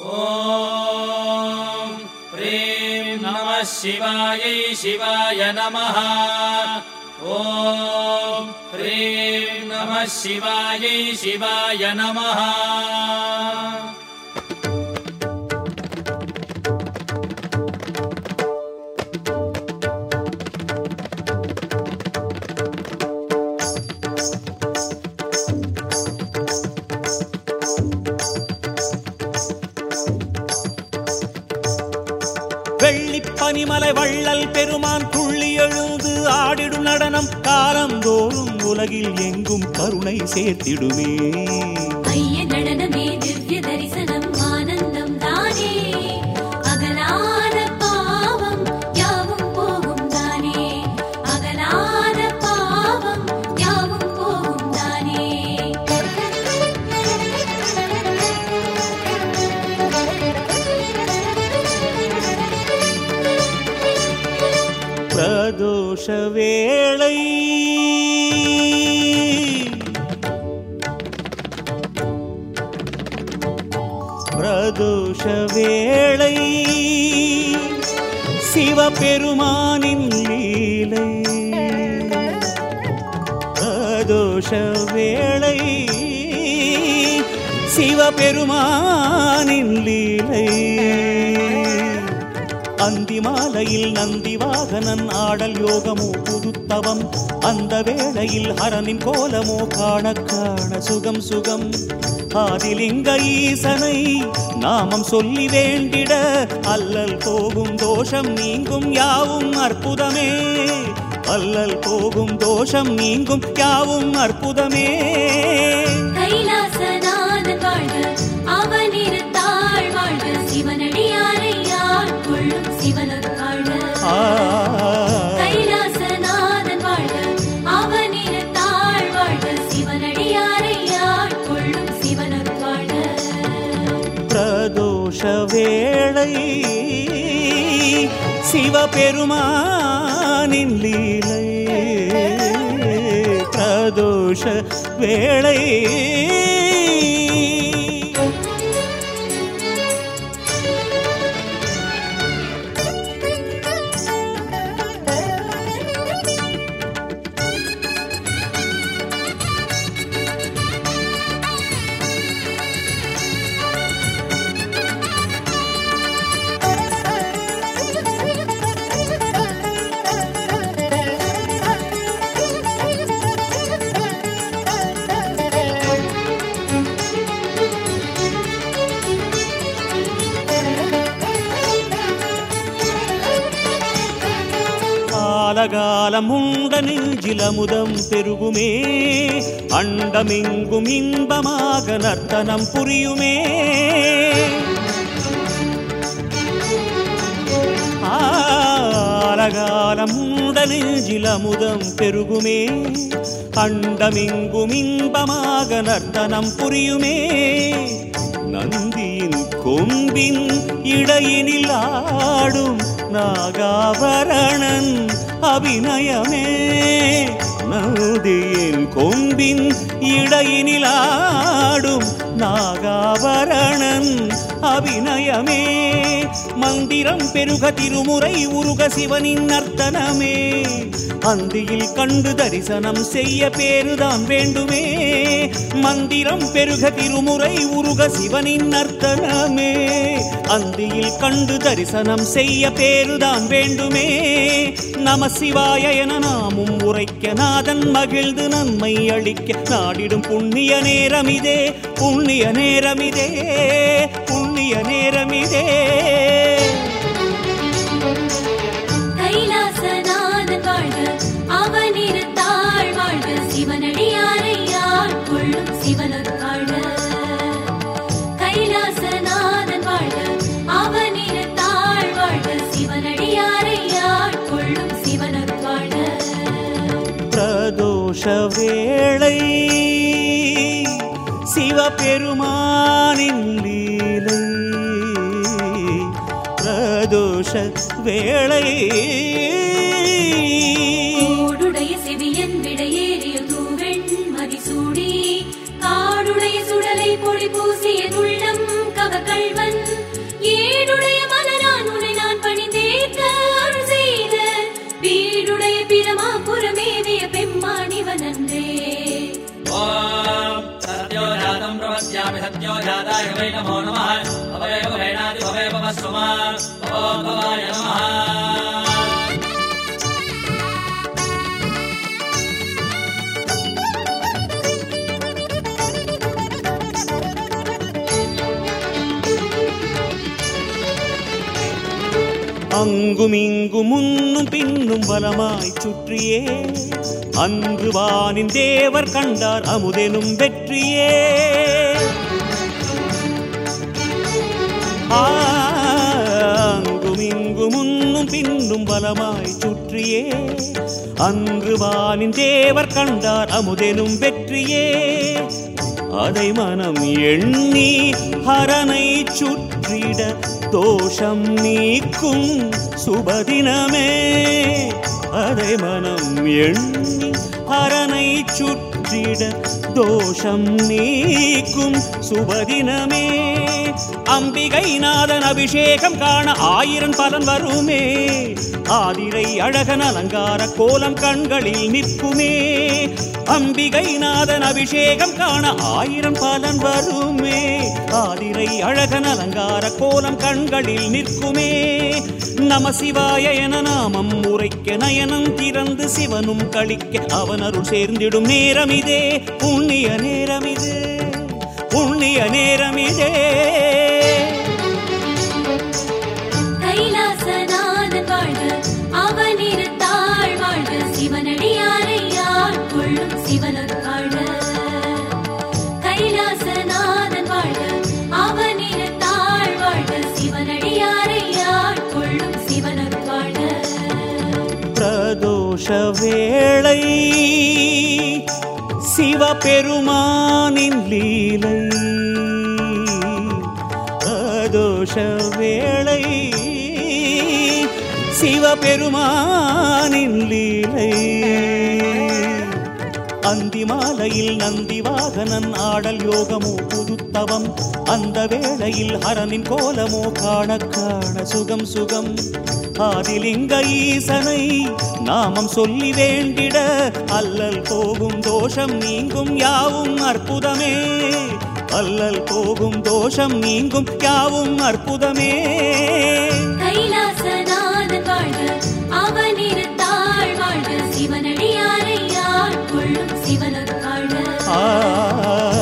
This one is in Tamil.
ॐ ह्रीं नमः शिवायै शिवाय नमः। ॐ ह्रीं नमः शिवायै शिवाय नमः பனிமலை வள்ளல் பெருமான் துள்ளி எழுந்து ஆடிடும் நடனம் காலந்தோறும் உலகில் எங்கும் கருணை சேர்த்திடுமே. பிரதோஷ வேளை பிரதோஷ வேளை சிவபெருமானின் லீலை. பிரதோஷ வேளை சிவபெருமானின் லீலை. அந்தி மாலையில் நந்தி வாகனன் ஆடல் யோகமோ புதுத்தவம். அந்த வேளையில் ஹரனின் கோலமோ காண காண சுகம் சுகம். ஆதிலிங்க ஈசனை நாமம் சொல்லி வேண்டிட அல்லல் போகும் தோஷம் நீங்கும் யாவும் அற்புதமே. அல்லல் போகும் தோஷம் நீங்கும் யாவும் அற்புதமே. கைலாசநாதன் வாழ்க அவன் வேளை சிவபெருமானின் லீலை. பிரதோஷ வேளை காலகாலம் உண்ட நெஞ்சிலமுதம் பெருகுமே. அண்டமெங்கும் இன்பமாக நர்த்தனம் புரியுமே. காலகாலம் உண்ட நெஞ்சிலமுதம் பெருகுமே. அண்டமெங்கும் இன்பமாக நர்த்தனம் புரியுமே. நந்தியின் கொம்பின் இடையினில் ஆடும் நாகாபரணன் அபிநயமே. நதியில் கொம்பின் இடையினிலாடும் நாகாபரணன் அபிநயமே. மந்திரம் பெருக திருமுறை உருக சிவனின் நர்த்தனமே. அந்தியில் கண்டு தரிசனம் செய்ய பேருதான் வேண்டுமே. மந்திரம் பெருக திருமுறை உருக சிவனின் நர்த்தனமே அந்தியில் கண்டு தரிசனம் செய்ய பேருதான் வேண்டுமே. நம சிவாய என நாமும் உரைக்க நாதன் மகிழ்ந்து நன்மை அளிக்க நாடிடும் புண்ணிய நேரமிதே புண்ணிய நேரமிதே புண்ணிய நேரமிதே. பிரதோஷ வேளை சிவபெருமானின் லீலை பிரதோஷ வேளை செவியன் விடையேறிய தூவெண் மதிசூடி காடுடைய சுடலை பொடி பூசிய துள்ளம் கவ கள்வன் भवप्रदादाय वै नमो नमः भवे भवेनादि भवे भवस्वमा भवोद्भवाय नमः அங்குமிங்கும் முன்னும் பின்னும் வலமாய் சுற்றியே அன்று வானின் தேவர் கண்டார் அமுதெனும் வெற்றியே ஆங்கும் அங்குமிங்கு முன்னும் பின்னும் பலமாய் சுற்றியே. அன்று வானின் தேவர் கண்டார் அமுதெனும் வெற்றியே. அதை மனம் எண்ணி ஹரனை சுற்றிட தோஷம் நீக்கும் சுபதினமே. அதை மனம் எண்ணி ஹரனை சுற்றிட தோஷம் நீக்கும் சுபதினமே. அம்பிகை நாதன் அபிஷேகம் காண ஆயிரம் பலன் வருமே. ஆதிரை அழகன் அலங்கார கோலம் கண்களில் நிற்குமே. அம்பிகை நாதன் அபிஷேகம் காண ஆயிரம் பலன் வருமே. ஆதிரை அழகன் அலங்கார கோலம் கண்களில் நிற்குமே. நம சிவாய என நாமம் உரைக்க நயனம் திறந்து சிவனும் கழிக்க அவனருள் சேர்ந்திடும் நேரம் இதே புண்ணிய நேரம் இதே புண்ணிய நேரம் இதே. பிரதோஷ வேளை சிவபெருமானின் லீலை. பிரதோஷ வேளை சிவபெருமானின் லீலை. அந்தி மாலையில் நந்தி வாகனன் ஆடல் யோகமோ புதுத்தவம். அந்த வேளையில் ஹரனின் கோலமோ காண காண சுகம் சுகம். ஆதிலிங்க ஈசனை நாமம் சொல்லி வேண்டிட. அல்லல் போகும் தோஷம் நீங்கும் யாவும் அற்புதமே. அல்லல் போகும் தோஷம் நீங்கும் யாவும் அற்புதமே. சிவனடியாரை ஆட்கொள்ளும் ஆ